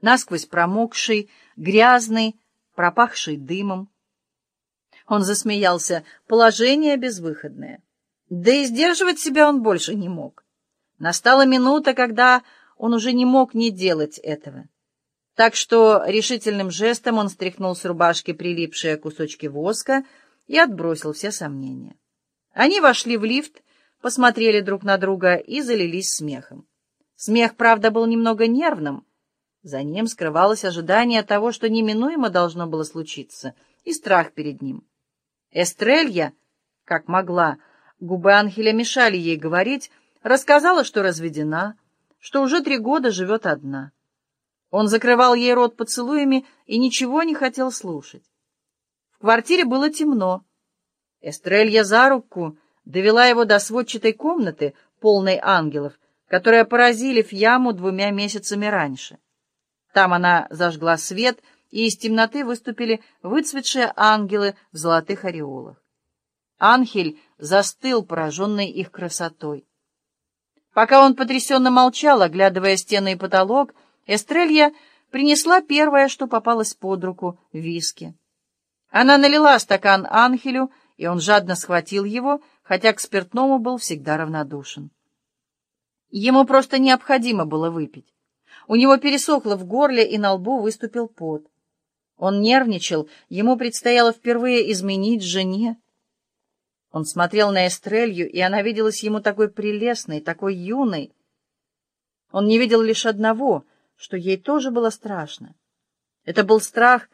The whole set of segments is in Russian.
насквозь промокший, грязный, пропахший дымом. Он засмеялся. Положение безвыходное. Да и сдерживать себя он больше не мог. Настала минута, когда он уже не мог не делать этого. Так что решительным жестом он стряхнул с рубашки прилипшие кусочки воска и отбросил все сомнения. Они вошли в лифт, посмотрели друг на друга и залились смехом. Смех, правда, был немного нервным. За ним скрывалось ожидание того, что неминуемо должно было случиться, и страх перед ним. Эстрелья, как могла, губы Анхеля мешали ей говорить, рассказала, что разведена, что уже три года живет одна. Он закрывал ей рот поцелуями и ничего не хотел слушать. В квартире было темно. Эстрелья за руку довела его до сводчатой комнаты, полной ангелов, которые поразили в яму двумя месяцами раньше. Там она зажгла свет, и из темноты выступили выцветшие ангелы в золотых ореолах. Анхель застыл, пораженный их красотой. Пока он потрясенно молчал, оглядывая стены и потолок, Эстрелья принесла первое, что попалось под руку — виски. Она налила стакан Анхелю, и он жадно схватил его, хотя к спиртному был всегда равнодушен. Ему просто необходимо было выпить. У него пересохло в горле, и на лбу выступил пот. Он нервничал, ему предстояло впервые изменить жене. Он смотрел на Эстрелью, и она виделась ему такой прелестной, такой юной. Он не видел лишь одного — что ей тоже было страшно. Это был страх,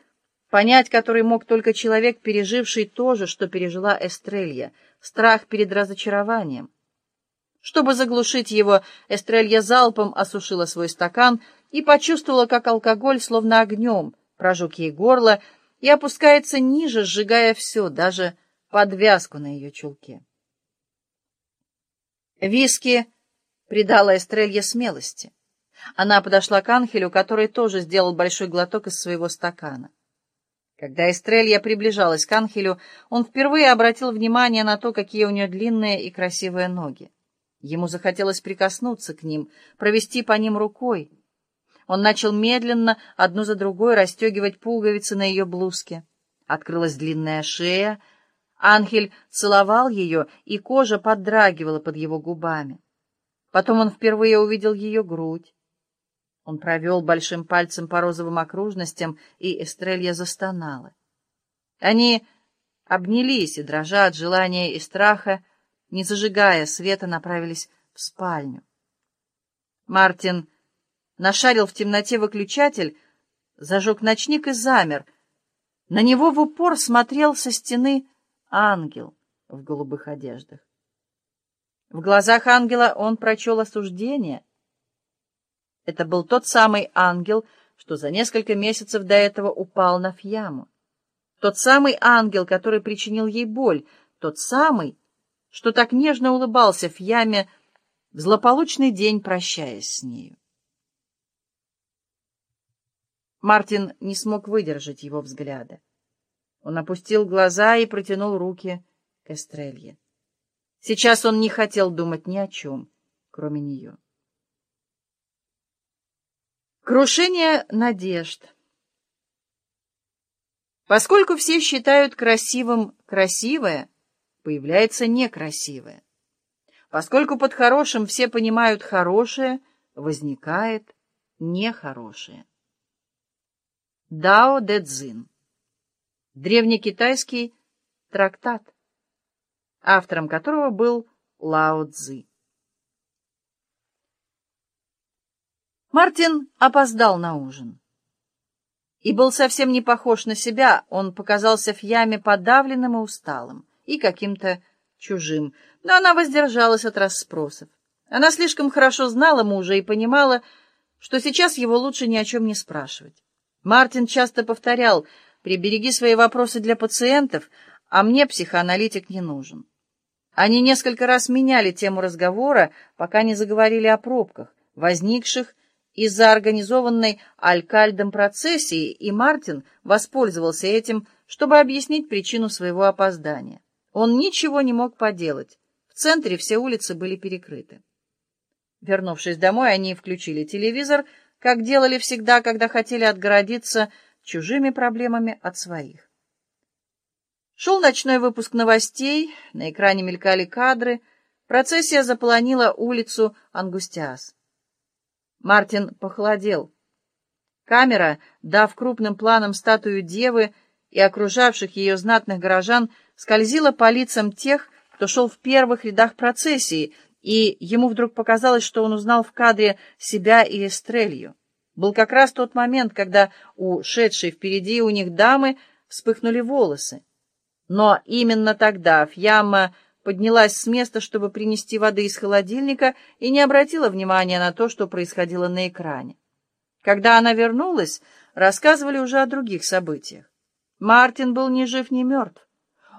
понять который мог только человек, переживший то же, что пережила Эстрелья, страх перед разочарованием. Чтобы заглушить его, Эстрелья залпом осушила свой стакан и почувствовала, как алкоголь, словно огнем, прожег ей горло и опускается ниже, сжигая все, даже подвязку на ее чулке. Виски придала Эстрелье смелости. Она подошла к Анхелю, который тоже сделал большой глоток из своего стакана. Когда Эстрелья приближалась к Анхелю, он впервые обратил внимание на то, какие у нее длинные и красивые ноги. Ему захотелось прикоснуться к ним, провести по ним рукой. Он начал медленно, одну за другой, расстегивать пуговицы на ее блузке. Открылась длинная шея. Анхель целовал ее, и кожа подрагивала под его губами. Потом он впервые увидел ее грудь. Он провел большим пальцем по розовым окружностям, и Эстрелья застонала. Они обнялись и, дрожа от желания и страха, не зажигая света, направились в спальню. Мартин нашарил в темноте выключатель, зажег ночник и замер. На него в упор смотрел со стены ангел в голубых одеждах. В глазах ангела он прочел осуждение — это был тот самый ангел, что за несколько месяцев до этого упал на Фьяму. Тот самый ангел, который причинил ей боль. Тот самый, что так нежно улыбался Фьяме в злополучный день, прощаясь с нею. Мартин не смог выдержать его взгляда. Он опустил глаза и протянул руки к Эстрелье. Сейчас он не хотел думать ни о чем, кроме нее. Крушение надежд. Поскольку все считают красивым красивое, появляется некрасивое. Поскольку под хорошим все понимают хорошее, возникает нехорошее. Дао Дэ Цзин. Древнекитайский трактат, автором которого был Лао Цзи. Мартин опоздал на ужин. И был совсем не похож на себя, он показался в яме подавленным и усталым, и каким-то чужим, но она воздержалась от расспросов. Она слишком хорошо знала мужа и понимала, что сейчас его лучше ни о чем не спрашивать. Мартин часто повторял «Прибереги свои вопросы для пациентов, а мне психоаналитик не нужен». Они несколько раз меняли тему разговора, пока не заговорили о пробках, возникших из-за организованной Алькальдом процессии, и Мартин воспользовался этим, чтобы объяснить причину своего опоздания. Он ничего не мог поделать. В центре все улицы были перекрыты. Вернувшись домой, они включили телевизор, как делали всегда, когда хотели отгородиться чужими проблемами от своих. Шел ночной выпуск новостей, на экране мелькали кадры, процессия заполонила улицу Ангустиас. Мартин похолодел. Камера, дав крупным планом статую девы и окружавших ее знатных горожан, скользила по лицам тех, кто шел в первых рядах процессии, и ему вдруг показалось, что он узнал в кадре себя и Эстрелью. Был как раз тот момент, когда у шедшей впереди у них дамы вспыхнули волосы. Но именно тогда Фьяма поднялась с места, чтобы принести воды из холодильника, и не обратила внимания на то, что происходило на экране. Когда она вернулась, рассказывали уже о других событиях. Мартин был ни жив, ни мертв.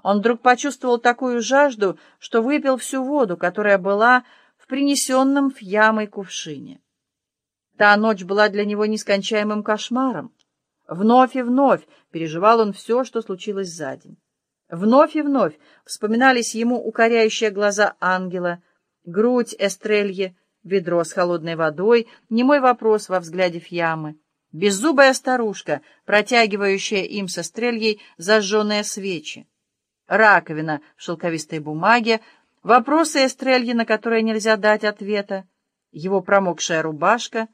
Он вдруг почувствовал такую жажду, что выпил всю воду, которая была в принесенном в ямой кувшине. Та ночь была для него нескончаемым кошмаром. Вновь и вновь переживал он все, что случилось за день. Вновь и вновь вспоминались ему укоряющие глаза ангела, грудь Эстрельи, ведро с холодной водой, немой вопрос во взгляде Фьямы, беззубая старушка, протягивающая им со Стрельей зажженные свечи раковина в шелковистой бумаге, вопросы Эстрельи, на которые нельзя дать ответа, его промокшая рубашка,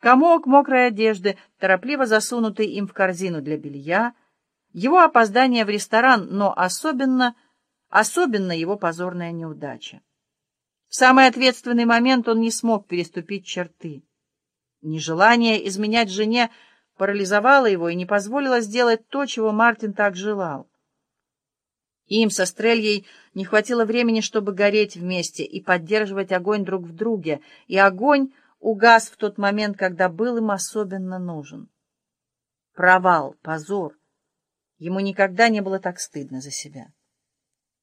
комок мокрой одежды, торопливо засунутый им в корзину для белья, его опоздание в ресторан, но особенно, особенно его позорная неудача. В самый ответственный момент он не смог переступить черты. Нежелание изменять жене парализовало его и не позволило сделать то, чего Мартин так желал. Им со Стрельей не хватило времени, чтобы гореть вместе и поддерживать огонь друг в друге, и огонь угас в тот момент, когда был им особенно нужен. Провал, позор. Ему никогда не было так стыдно за себя.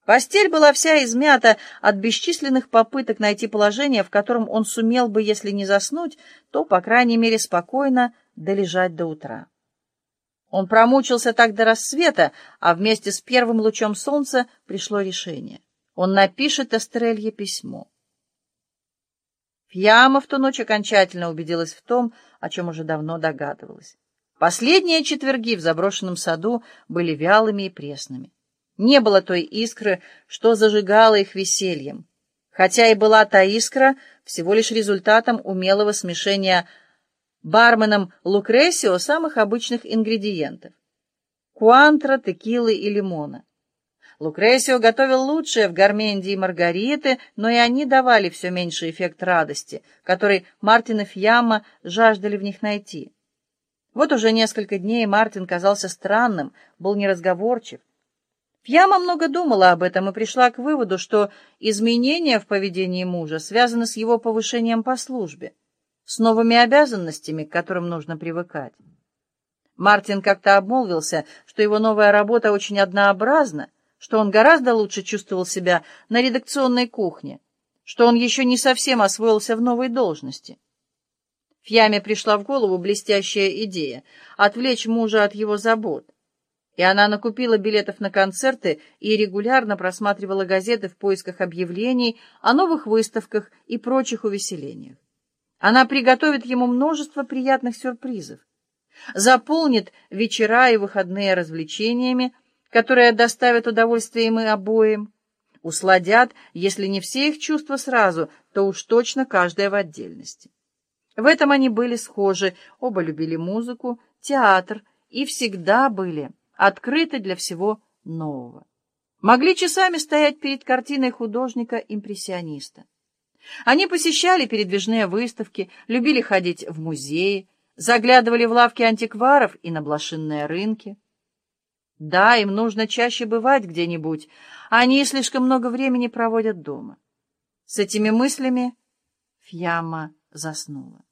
Постель была вся измята от бесчисленных попыток найти положение, в котором он сумел бы, если не заснуть, то, по крайней мере, спокойно долежать до утра. Он промучился так до рассвета, а вместе с первым лучом солнца пришло решение. Он напишет Эстрелье письмо. Фьяма в ту ночь окончательно убедилась в том, о чем уже давно догадывалась. Последние четверги в заброшенном саду были вялыми и пресными. Не было той искры, что зажигала их весельем. Хотя и была та искра всего лишь результатом умелого смешения барменом Лукресио самых обычных ингредиентов — куантро, текилы и лимона. Лукресио готовил лучшее в Гарменде и Маргариты, но и они давали все меньший эффект радости, который Мартин и Фьяма жаждали в них найти. Вот уже несколько дней Мартин казался странным, был неразговорчив. Фьяма много думала об этом и пришла к выводу, что изменения в поведении мужа связаны с его повышением по службе с новыми обязанностями, к которым нужно привыкать. Мартин как-то обмолвился, что его новая работа очень однообразна, что он гораздо лучше чувствовал себя на редакционной кухне, что он еще не совсем освоился в новой должности. Фьяме пришла в голову блестящая идея — отвлечь мужа от его забот. И она накупила билетов на концерты и регулярно просматривала газеты в поисках объявлений о новых выставках и прочих увеселениях. Она приготовит ему множество приятных сюрпризов, заполнит вечера и выходные развлечениями, которые доставят удовольствие им и обоим, усладят, если не все их чувства сразу, то уж точно каждое в отдельности. В этом они были схожи, оба любили музыку, театр и всегда были открыты для всего нового. Могли часами стоять перед картиной художника-импрессиониста. Они посещали передвижные выставки, любили ходить в музеи, заглядывали в лавки антикваров и на блошинные рынки. Да, им нужно чаще бывать где-нибудь, а они слишком много времени проводят дома. С этими мыслями Фьяма заснула.